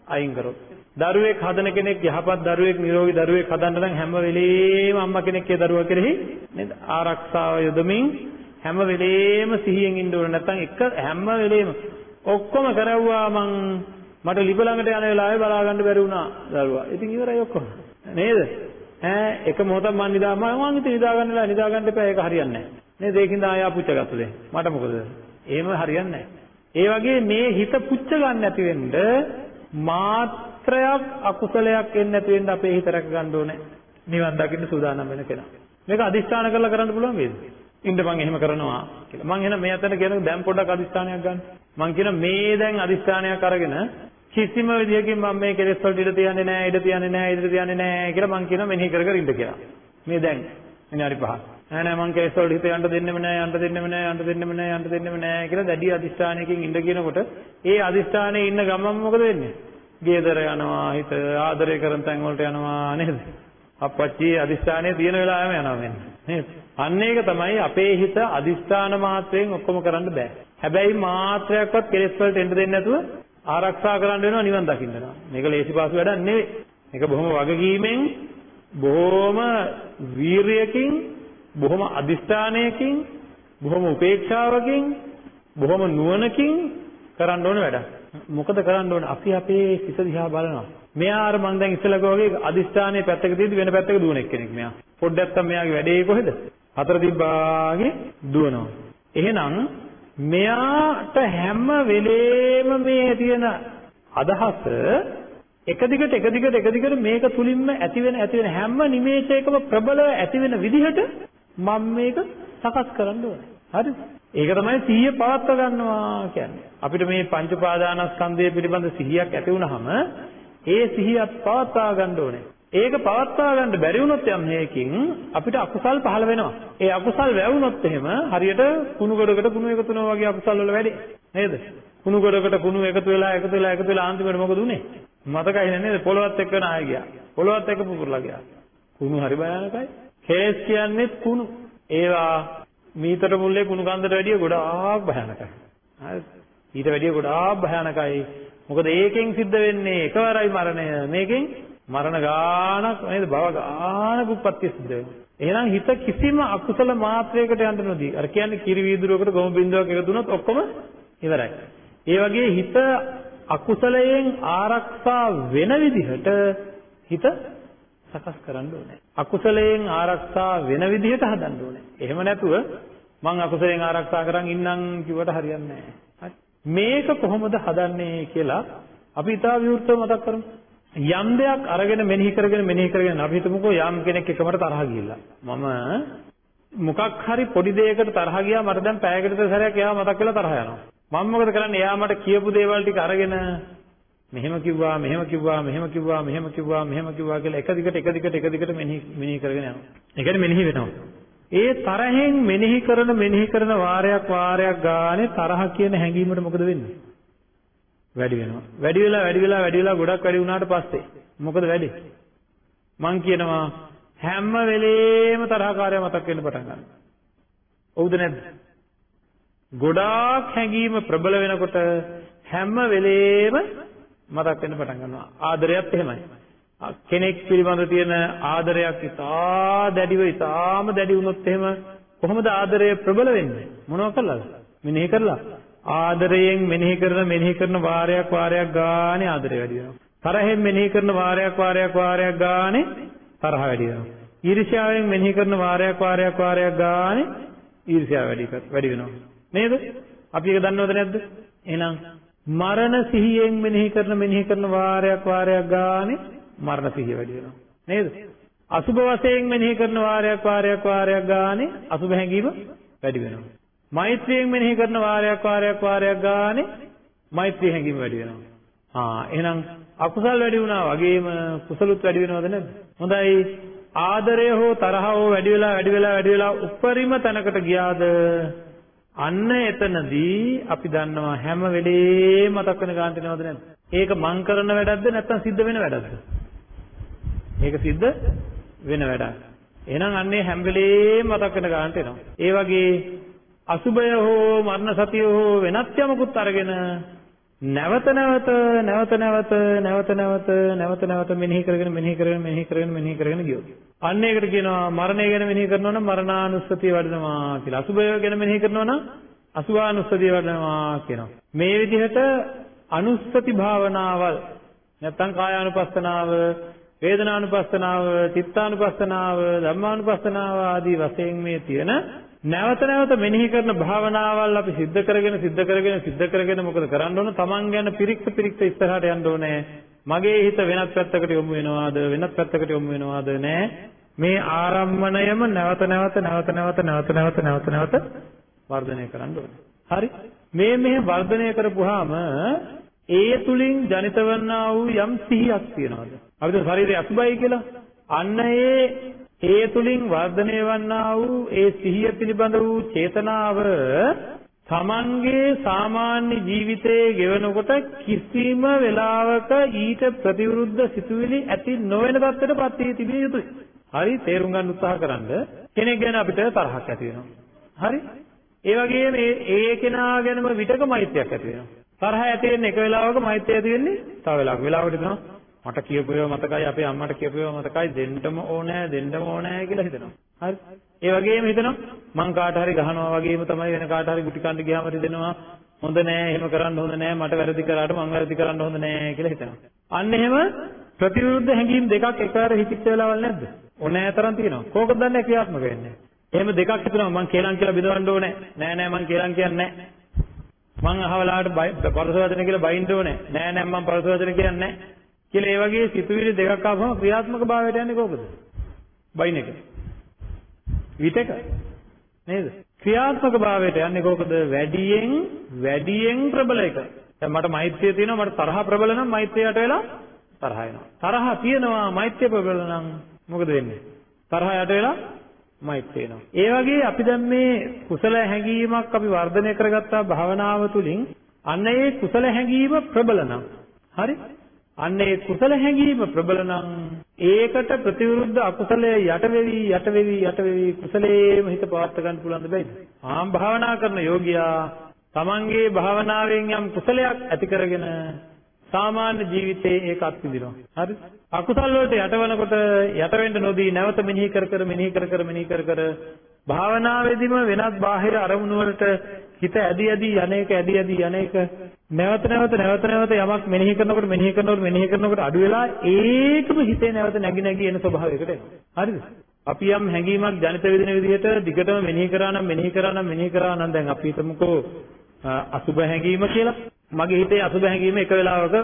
අයින් කරොත්. දරුවෙක් හදන කෙනෙක් යහපත් දරුවෙක් නිරෝගී දරුවෙක් හදන්න නම් හැම වෙලේම අම්මා කෙනෙක් ඒ දරුවා කෙරෙහි නේද ආරක්ෂාව යොදමින් හැම වෙලේම සිහියෙන් ඉන්න ඕන නැත්නම් එක හැම වෙලේම ඔක්කොම කරවුවා මං මට ලිප ළඟට යන වෙලාවේ බලා ගන්න බැරි වුණා දරුවා. ඉතින් ඉවරයි ඔක්කොම. නේද? ඈ එක මොහොතක් මං නිදා මම මං ඉතින් නිදා ගන්න වෙලාව නිදා ගන්න එපා ඒක හරියන්නේ නැහැ. නේද? ඒකින්ද ආයා පුච්ච ගත්තද? මට මොකද? එහෙම හරියන්නේ නැහැ. ඒ වගේ මේ හිත පුච්ච ගන්න නැති වෙන්න මාත් මාත්‍රයක් අකුසලයක් එන්නේ නැති වෙන්න අපේ හිත රැක ගන්න ඕනේ. නිවන් දකින්න සූදානම් වෙන කෙනා. මේක අදිස්ථාන කරලා කරන්න පුළුවන් වේද? ඉන්න මං එහෙම කරනවා කියලා. මං එහෙනම් මේ අතන කියන දැන් පොඩ්ඩක් අදිස්ථානයක් ගන්න. මං කියන මේ දැන් අදිස්ථානයක් අරගෙන කිසිම විදියකින් මම මේ කෙලෙස් වලට ඉඩ තියන්නේ නැහැ, ඉඩ තියන්නේ නැහැ, ඉඩ තියන්නේ නැහැ කියලා මං කියන මෙනෙහි කර කර ඉන්න කියලා. මේ දැන් විනාඩි 5. නෑ නෑ මං කෙලෙස් වලට හිත යන්න දෙන්නෙම නෑ, යන්න දෙන්නෙම නෑ, යන්න දෙන්නෙම නෑ, යන්න දෙන්නෙම නෑ කියලා දැඩි අදිස්ථානයකින් ඉන්න කියනකොට ඒ අදිස්ථානයේ ඉන්න ගමන් මොකද වෙන්නේ? ගේදර යනවා, හිත ආදරය කරන තැන් වලට යනවා නේද? අපච්චි අදිස්ථානයේ තියෙන වෙලාවෙම යනවා මෙන්න. නේද? අන්න ඒක තමයි අපේ හිත අදිස්ථාන මාත්‍රයෙන් ඔක්කොම කරන්න බෑ. හැබැයි මාත්‍රයක්වත් කෙලෙස් වලට එන්න දෙන්නේ නැතුව ආරක්ෂා කරන්න වෙනවා නිවන් දකින්න වෙනවා. මේක ලේසි පාසු වැඩක් නෙවෙයි. මේක බොහොම වගකීමෙන් බොහොම වීරියකින් බොහොම අදිස්ථානයකින් බොහොම උපේක්ෂාවකින් බොහොම නුවණකින් කරන්න ඕන වැඩක්. මොකද කරන්න ඕන අපි අපේ සිත දිහා බලනවා. මෙයා අර මං දැන් ඉස්සෙල්ලා වගේ අදිස්ථානයේ පැත්තක තියෙදි වෙන පැත්තක දුවන එක්කෙනෙක් මෙයා. පොඩ්ඩක් තමයි මෙයාගේ වැඩේ කොහෙද? හතර තිබ්බාගේ දුවනවා. එහෙනම් මෙයාට හැම වෙලේම මේ තියෙන අදහස එක දිගට එක දිගට එක දිගට මේක තුලින්ම ඇති වෙන ඇති වෙන හැම නිමේෂයකම ප්‍රබලව ඇති වෙන විදිහට මම මේක සකස් කරන්න ඕනේ. හරිද? ඒක තමයි සිහිය පවත්ව ගන්නවා කියන්නේ. අපිට මේ පංච පාදානස්කන්ධය පිළිබඳ සිහියක් ඇති වුනහම ඒ සිහියත් පවත්වා ගන්න ඕනේ. ඒක පවත්වා ගන්න බැරි වුණොත් යම් හේකින් අපිට අකුසල් පහළ වෙනවා. ඒ අකුසල් වැවුනොත් එහෙම හරියට කුණු ගොඩකට කුණු එකතු වෙනවා වගේ අකුසල් වල වැඩේ. නේද? කුණු ගොඩකට කුණු එකතු වෙලා එකතු වෙලා එකතු වෙලා අන්තිමට මොකද උනේ? මතකයි නේද? පොළොවත් එක්ක නාය ගියා. පොළොවත් එක්ක පුපුරලා ගියා. කුණු හරි භයානකයි. කෙලස් කියන්නේ කුණු. ඒවා මීතර මුල්ලේ කුණු කන්දට වැඩිය ගොඩාක් භයානකයි. හරි. ඊට වැඩිය ගොඩාක් භයානකයි. මොකද ඒකෙන් සිද්ධ වෙන්නේ එකවරයි මරණය. මේකෙන් මරණ ගානක් නේද? භව ගානක් උප්පත්ති සිද්ධ වෙනවා. එහෙනම් හිත කිසිම අකුසල මාත්‍රයකට යන්න නොදී. අර කියන්නේ කිරි වීදුරුවකට ගොම බින්දුවක් එකතු වුණොත් ඔක්කොම ඉවරයි. ඒ වගේ හිත අකුසලයෙන් ආරක්ෂා වෙන විදිහට හිත සකස් කරන්න ඕනේ. අකුසලයෙන් ආරක්ෂා වෙන විදිහට හදන්න ඕනේ. එහෙම නැතුව මං අකුසලයෙන් ආරක්ෂා කරන් ඉන්නම් කිව්වට හරියන්නේ නැහැ. මේක කොහොමද හදන්නේ කියලා අපි ඉතා විවෘතව මතක් කරමු. යම් දෙයක් අරගෙන මෙනෙහි කරගෙන මෙනෙහි කරගෙන අපි හිතමුකෝ යම් කෙනෙක් එකමට තරහ ගිහිල්ලා. මම මොකක් හරි පොඩි දෙයකට තරහ ගියා මට දැන් පැයකට විතර සැරයක් එයාව මතක් වෙලා තරහ යනවා. මම මොකද කරන්නේ? එයා මට කියපු දේවල් ටික අරගෙන මෙහෙම කිව්වා මෙහෙම කිව්වා මෙහෙම කිව්වා මෙහෙම කිව්වා මෙහෙම කිව්වා කියලා එක දිගට එක දිගට එක දිගට මෙනෙහි මෙනෙහි කරගෙන යනවා. ඒ කියන්නේ මෙනෙහි වෙනවා. ඒ තරහෙන් මෙනෙහි කරන මෙනෙහි කරන වාරයක් වාරයක් ගානේ තරහ කියන හැඟීමට මොකද වෙන්නේ? වැඩි වෙනවා. වැඩි වෙලා වැඩි වෙලා වැඩි වෙලා ගොඩක් වැඩි වුණාට පස්සේ මොකද වෙන්නේ? මං කියනවා හැම වෙලේම තරහකාරය මතක් වෙන්න පටන් ගන්නවා. හවුද නැද්ද? ගොඩාක් හැඟීම ප්‍රබල වෙනකොට හැම වෙලේම මතක් වෙන්න පටන් ගන්නවා. ආදරයත් එහෙමයි. කෙනෙක් පිළිබඳ තියෙන ආදරයක් ඉතා දැඩිව ඉතාම දැඩි වුණොත් එහෙම කොහොමද ආදරය ප්‍රබල වෙන්නේ? මොනව කළාද? මෙනෙහි කරලා. ආදරයෙන් මෙනෙහි කරන මෙනෙහි කරන වාරයක් වාරයක් ගානේ ආදරය වැඩි වෙනවා. තරහෙන් මෙනෙහි කරන වාරයක් වාරයක් වාරයක් ගානේ තරහ වැඩි වෙනවා. ඊර්ෂ්‍යාවෙන් මෙනෙහි කරන වාරයක් වාරයක් වාරයක් ගානේ ඊර්ෂ්‍යාව වැඩි වැඩි වෙනවා. නේද? අපි ඒක දන්නවද නැද්ද? එහෙනම් මරණ සිහියෙන් මෙනෙහි කරන මෙනෙහි කරන වාරයක් වාරයක් ගානේ මරණ සිහිය වැඩි වෙනවා. නේද? අසුබ වශයෙන් මෙනෙහි කරන වාරයක් වාරයක් වාරයක් ගානේ අසුබ හැඟීම වැඩි වෙනවා. මෛත්‍රියෙන් මෙනෙහි කරන වාරයක් වාරයක් වාරයක් ගානේ මෛත්‍රී හැඟීම වැඩි වෙනවා. ආ එහෙනම් අකුසල් වැඩි වුණා වගේම කුසලුත් වැඩි වෙනවද නැද්ද? හොඳයි. ආදරය හෝ තරහ හෝ වැඩි වෙලා වැඩි වෙලා වැඩි වෙලා උපරිම තැනකට ගියාද අන්න එතනදී අපි දන්නවා හැම වෙලේම මතක් වෙන ගානට එනවද නැද්ද? ඒක මං කරන වැඩක්ද නැත්නම් සිද්ධ වෙන වැඩක්ද? ඒක සිද්ධ වෙන වැඩක්. එහෙනම් අන්නේ හැම වෙලේම මතක් වෙන ගානට එනවා. ඒ වගේ අසුබය හෝ මරණ සතිය හෝ වෙනත් යමකුත් අරගෙන නැවත නැවත නැවත නැවත නැවත නැවත නැවත නැවත මෙනෙහි කරගෙන මෙනෙහි කරගෙන මෙනෙහි කරගෙන මෙනෙහි කරගෙන ගියොත්. අන්න ඒකට කියනවා මරණය ගැන මෙනෙහි කරනවා නම් මරණානුස්සතිය වඩනවා කියලා. අසුභය ගැන මෙනෙහි කරනවා නම් අසුභානුස්සතිය වඩනවා කියනවා. මේ විදිහට අනුස්සති භාවනාවල් නැත්තම් කායානුපස්සනාව වේදනානුපස්සනාව චිත්තානුපස්සනාව ධම්මානුපස්සනාව ආදී වශයෙන් මේ තියෙන නැවත නැවත මෙනෙහි කරන භාවනාවල් අපි සිද්ධ කරගෙන සිද්ධ කරගෙන සිද්ධ කරගෙන මොකද කරන්න ඕන? Taman ගැන පිරික්ස පිරික්ස ඉස්සරහට යන්න ඕනේ. මගේ හිත වෙනත් පැත්තකට යොමු වෙනවාද වෙනත් පැත්තකට යොමු වෙනවාද නෑ මේ ආරම්මණයම නැවත නැවත නැවත නැවත නැවත නැවත නැවත නැවත වර්ධනය කරන්න ඕනේ. හරි? මේ මේ වර්ධනය කරපුවාම ඒ තුලින් ජනිත වන්නා වූ යම් සිහියක් තියනවාද? අපිට ශරීරය අසුබයි කියලා. අන්න ඒ ඒ තුලින් වර්ධනය වන්නා වූ ඒ සිහිය පිළිබඳ වූ චේතනාව තමන්ගේ සාමාන්‍ය ජීවිතයේ ගෙවනකොට කිසිම වෙලාවක ඊට ප්‍රතිවිරුද්ධ සිතුවිලි ඇති නොවන තත්ත්වයටපත් වී තිබිය යුතුයි. හරි තේරුම් ගන්න උත්සාහ කරන්ද කෙනෙක් ගැන අපිට තරහක් ඇති වෙනවා. හරි? ඒ වගේම ඒ ඒ කෙනා ගැනම විතක මෛත්‍රියක් ඇති වෙනවා. තරහ ඇති වෙන්නේ එක වෙලාවක මෛත්‍රිය ඇති වෙන්නේ තව වෙලාවක. වෙලාවකට හිතනවා මට කියපු ඒවා මතකයි අපේ අම්මට කියපු ඒවා මතකයි දෙන්නම ඕනෑ දෙන්නම ඕනෑ කියලා හිතනවා. හරි? ඒ වගේම හිතනවා මං කාට හරි ගහනවා වගේම තමයි වෙන කාට හරි ගුටි කන්න ගියාම හිතෙනවා හොඳ නෑ එහෙම කරන්න හොඳ නෑ මට වැරදි කරාට මං වැරදි කරන්න හොඳ නෑ කියලා හිතනවා. අන්න එහෙම ප්‍රතිවිරුද්ධ හැඟීම් දෙකක් එකවර හිතිච්ච වෙලාවල් නැද්ද? ඕනෑ තරම් තියෙනවා. කෝකද දන්නේ ක්‍රියාත්මක වෙන්නේ? එහෙම දෙකක් හිතනවා මං කේලම් කියලා බිඳවන්න ඕනේ. නෑ නෑ මං කේලම් කියන්නේ නෑ. මං අහවලාට පරස වචන කියලා බයින්න ඕනේ. නෑ නෑ මං පරස වචන කියන්නේ නෑ. කියලා ඒ වගේ සිතුවිලි දෙකක් ආවම ක්‍රියාත්මක භාවයට යන්නේ කොහොමද? බයින් එක. විතක නේද? ක්‍රියාත්මක භාවයට යන්නේ කොහොමද? වැඩියෙන් වැඩියෙන් ප්‍රබල එක. දැන් මට මෛත්‍රිය තියෙනවා මට තරහ ප්‍රබල නම් මෛත්‍රියට වෙලා තරහ එනවා. තරහ තියෙනවා මෛත්‍රිය ප්‍රබල නම් මොකද වෙන්නේ? තරහ යට වෙලා මෛත්‍රිය එනවා. ඒ වගේ අපි දැන් මේ කුසල හැඟීමක් අපි වර්ධනය කරගත්තා භාවනාව තුළින් අන්න ඒ කුසල හැඟීම ප්‍රබල නම් හරි අන්න ඒ කුසල හැඟීම ප්‍රබල නම් ඒකට ප්‍රතිවිරුද්ධ අකුසලයේ යට වෙවි යට වෙවි යට වෙවි කුසලයේම හිත පවත් ගන්න පුළුවන් දෙයිද? ආම් භාවනා කරන යෝගියා තමන්ගේ භාවනාවෙන් යම් කුසලයක් ඇති කරගෙන සාමාන්‍ය ජීවිතයේ ඒක අත්විඳිනවා. හරි? අකුසල් වලට යටවනකොට යට වෙන්න නොදී නැවත මෙනෙහි කර කර මෙනෙහි කර කර මෙනෙහි කර කර භාවනාවේදීම වෙනත් බාහිර අරමුණු වලට හිත ඇදී ඇදී යන්නේක ඇදී ඇදී යන්නේක නැවත නැවත නැවත නැවත යමක් මෙනෙහි කරනකොට මෙනෙහි කරනකොට මෙනෙහි කරනකොට අඩු වෙලා ඒකම හිතේ නැවත නැగి නැగి එන ස්වභාවයකට එනවා හරිද අපි යම් හැඟීමක් ජනිත වෙදින විදිහට දිගටම මෙනෙහි කරා නම් මෙනෙහි කරා නම් මෙනෙහි කරා නම් දැන් අපි හිතමුකෝ අසුබ හැඟීම කියලා මගේ හිතේ අසුබ හැඟීම එක වෙලාවක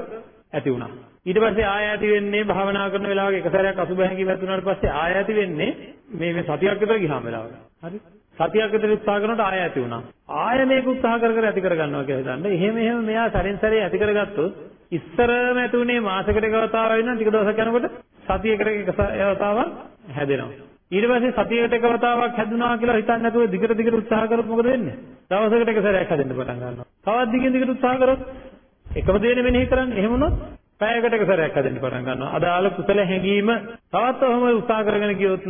ඇති වුණා ඊට පස්සේ ආය ඇති වෙන්නේ භාවනා කරන වෙලාවක එක සැරයක් අසුබ හැඟීම ඇති වුණාට පස්සේ ආය ඇති වෙන්නේ මේ මේ සතියක් විතර ගියාම වෙලාවක. හරි? සතියක් විතර උත්සාහ කරනකොට ආය ඇති වුණා. ආය මේක උත්සාහ කර කර ඇති කර ගන්නවා කියලා හිතන්න. එහෙම එහෙම මෙයා සැරෙන් සැරේ ඇති කරගත්තොත් ඉස්සරම ඇති උනේ මාසයකට එක වතාවක් වෙනවා ටික දවසක් යනකොට සතියකට එක වතාවක් හැදෙනවා. ඊට පස්සේ සතියකට එක වතාවක් හැදුනා කියලා හිතන්නේ නැතුව දිගට දිගට උත්සාහ කරොත් මොකද වෙන්නේ? දවසකට එක සැරයක් හැදෙන්න පටන් ගන්නවා. තවත් දිගින් දිගට උත්සාහ කරොත් එකම දේ මෙනෙහි කරන්නේ. එහෙම වුණොත් පැයකට එක සැරයක් හදන්න පටන් ගන්නවා. අදාළ කුසල හැඟීම තවත් ඔහොම උත්සාහ කරගෙන ගියොත්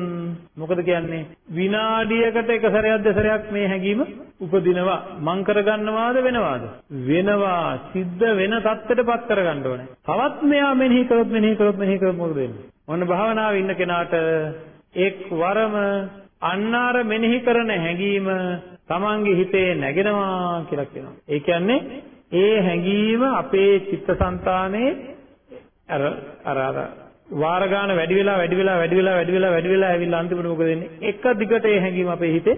මොකද කියන්නේ? විනාඩියකට එක සැරයක් දෙසරයක් මේ හැඟීම උපදිනවා. මං කරගන්නවාද වෙනවාද? වෙනවා. සිද්ධ වෙන தත්ත්වයටපත් කරගන්න ඕනේ. තවත් මෙයා මෙනෙහි කරොත් මෙනෙහි කරොත් මෙනෙහි කරොත් මොකද වෙන්නේ? ඔන්න භාවනාවේ ඉන්න කෙනාට එක් වරම අන්නාර මෙනෙහි කරන හැඟීම තමන්ගේ හිතේ නැගෙනවා කියලා කියනවා. ඒ කියන්නේ ඒ හැඟීම අපේ චිත්තසංතානයේ අර අර අර වාර ගන්න වැඩි වෙලා වැඩි වෙලා වැඩි වෙලා වැඩි වෙලා වැඩි වෙලා ඇවිල්ලා අන්තිමට මොකද වෙන්නේ? එක දිගට ඒ හැඟීම අපේ හිතේ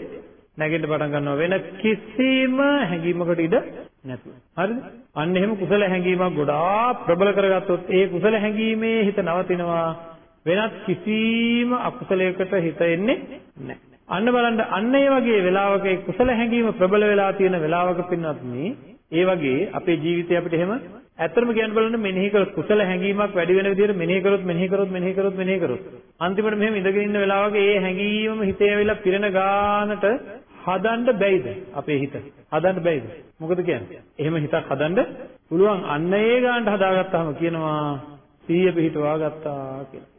නැගෙන්න පටන් ගන්නවා වෙන කිසිම හැඟීමකට ඉඩ නැතුව. හරිද? අන්න එහෙම කුසල හැඟීමක් ගොඩාක් ප්‍රබල කරගත්තොත් ඒ කුසල හැඟීමේ හිත නවතිනවා වෙනත් කිසිම අකුසලයකට හිත එන්නේ නැහැ. අන්න බලන්න අන්න ඒ වගේ වෙලාවක කුසල හැඟීම ප්‍රබල වෙලා තියෙන වෙලාවක පින්වත් මේ ඒ වගේ අපේ ජීවිතේ අපිට එහෙම ඇත්තටම කියන්න බලන්න මෙනෙහි කරොත් කුසල හැඟීමක් වැඩි වෙන විදිහට මෙනෙහි කරොත් මෙනෙහි කරොත් මෙනෙහි කරොත් මෙනෙහි කරොත් අන්තිමට මෙහෙම ඉඳගෙන ඉන්න වෙලාවක ඒ හැඟීමම හිතේ ඇවිල්ලා පිරෙන ගානට හදන්න බැයිද අපේ හිත? හදන්න බැයිද? මොකද කියන්නේ? එහෙම හිතක් හදන්න පුළුවන්. අන්න ඒ ගානට හදාගත්තාම කියනවා සිහිය පිහිටවා ගත්තා කියලා.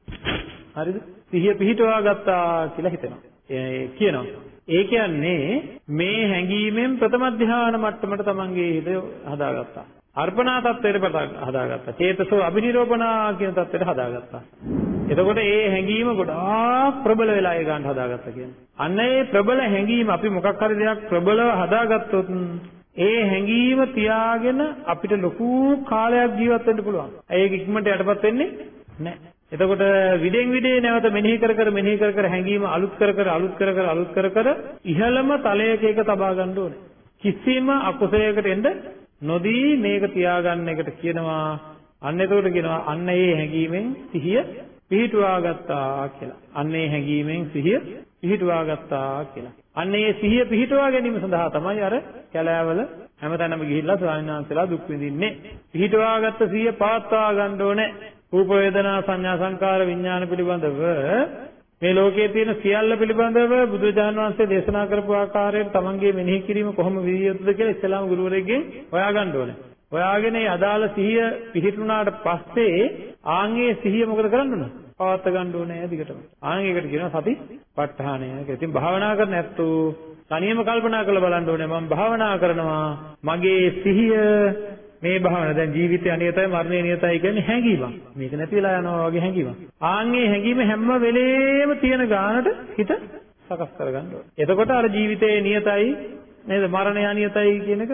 හරිද? සිහිය පිහිටවා ගත්තා කියලා හිතෙනවා. කියනවා. ඒ කියන්නේ මේ හැඟීමෙන් ප්‍රථම ධ්‍යාන මට්ටමට තමන්ගේ හිත හදාගත්තා. අර්පණා තත්ත්වයට හදාගත්තා. චේතසෝ අබිනිරෝපණා කියන තත්ත්වයට හදාගත්තා. එතකොට ඒ හැඟීම ගොඩාක් ප්‍රබල වෙලා ඒ ගන්න හදාගත්තා කියන්නේ. අන්න ඒ ප්‍රබල හැඟීම අපි මොකක් හරි දෙයක් ප්‍රබලව හදාගත්තොත් ඒ හැඟීම තියාගෙන අපිට ලොකු කාලයක් ජීවත් වෙන්න පුළුවන්. ඒක ඉක්මනට යටපත් වෙන්නේ නැහැ. එතකොට විදෙන් විදේ නැවත මෙනෙහි කර කර මෙනෙහි කර කර හැඟීම අලුත් කර කර අලුත් කර කර අලුත් කර කර ඉහළම තලයක එක තබා ගන්න ඕනේ. කිසිම අකුසලයකට එන්න නොදී මේක තියාගන්න එකට කියනවා අන්න එතකොට කියනවා අන්න ඒ හැඟීමෙන් සිහිය පිහිටුවා ගත්තා කියලා. අන්න ඒ හැඟීමෙන් සිහිය පිහිටුවා ගත්තා කියලා. අන්න ඒ සිහිය පිහිටුවා ගැනීම සඳහා තමයි අර කැලෑවල හැමතැනම ගිහිල්ලා ස්වාමීන් වහන්සේලා දුක් විඳින්නේ. පිහිටුවාගත්ත සිහිය පවත්වා ගන්න ඕනේ. රූප වේදනා සංඥා සංකාර විඥාන පිළිබඳව මේ ලෝකයේ තියෙන සියල්ල පිළිබඳව බුදුජානක වහන්සේ දේශනා කරපු ආකාරයට තමන්ගේ මෙනෙහි කිරීම කොහොම විය යුතුද කියලා ඉස්ලාම් ගුරුවරයෙක්ගෙන් හොයාගන්න ඕනේ. හොයාගෙන ඒ අදාළ සිහිය පිහිටුණාට පස්සේ ආන්ගේ සිහිය මොකද කරන්න ඕන? පවත්වා ගන්න ඕනේ දිගටම. ආන් ඒකට කියනවා සති ප ဋ ාණය කියලා. ඉතින් භාවනා කරන ඇත්තෝ තනියම කල්පනා කරලා බලන්න ඕනේ මම භාවනා කරනවා මගේ සිහිය මේ භාවන දැන් ජීවිතය අනියතයි මරණය නියතයි කියන්නේ හැඟීමක්. මේක නැති වෙලා යනවා වගේ හැඟීමක්. ආන්ගේ හැඟීම හැම වෙලේම තියෙන ගානට හිත සකස් කරගන්න ඕනේ. එතකොට අර ජීවිතයේ නියතයි නේද මරණය අනියතයි කියන එක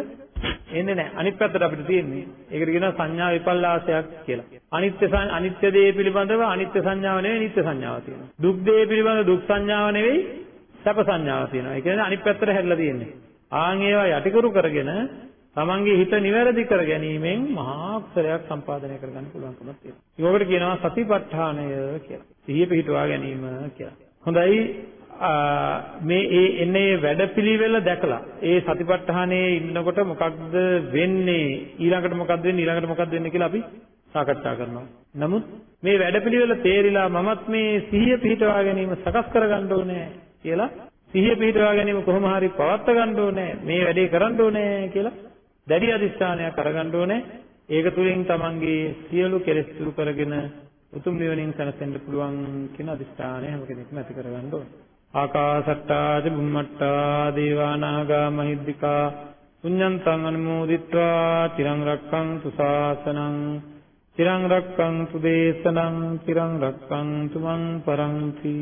එන්නේ නැහැ. අනිත් පැත්තට අපිට තියෙන්නේ. ඒකට කියනවා සංඥා විපල්ලාසයක් කියලා. අනිත්‍ය අනිත්‍ය දේ පිළිබඳව අනිත්‍ය සංඥාව නෙවෙයි නිත්‍ය සංඥාව තියෙනවා. දුක් දේ පිළිබඳව දුක් සංඥාව නෙවෙයි සැප සංඥාව තියෙනවා. ඒ කියන්නේ අනිත් පැත්තට හැරිලා තියෙන්නේ. ආන් ඒවා යටිකුරු කරගෙන තමන්ගේ හිත නිවැරදි කර ගැනීමෙන් මහා කුසලයක් සම්පාදනය කරගන්න පුළුවන්කමක් තියෙනවා. ඒකට කියනවා සතිපට්ඨානය කියලා. සිහිය පිහිටුවා ගැනීම කියලා. හොඳයි මේ ඒ එන්නේ වැඩපිළිවෙල දැකලා ඒ සතිපට්ඨානයේ ඉන්නකොට මොකක්ද වෙන්නේ ඊළඟට මොකක්ද වෙන්නේ ඊළඟට මොකක්ද වෙන්නේ කියලා අපි සාකච්ඡා කරනවා. නමුත් මේ වැඩපිළිවෙල තේරිලා මමත් මේ සිහිය පිහිටවා ගැනීම සකස් කරගන්න ඕනේ කියලා සිහිය පිහිටවා ගැනීම කොහොම හරි පවත්වා ගන්න ඕනේ මේ වැඩේ කරන්න ඕනේ කියලා දැඩි අදිස්ථානයක් අරගන්න ඕනේ. ඒක තුලින් තමන්ගේ සියලු කෙලෙස් දුරු කරගෙන උතුම් නිවනින් සැනසෙන්න පුළුවන් කියන අදිස්ථානය හැම කෙනෙක්ම ඇති කරගන්න ඕනේ. ආකාසට්ටා ච බුම්මට්ටා දේවා නාග මහිද්దికා පුඤ්ඤන්තං අනුමෝදිත්වා තිරං රක්ඛන්තු ශාසනං තිරං රක්ඛන්තු දේශනං තිරං රක්ඛන්තු මං පරන්ති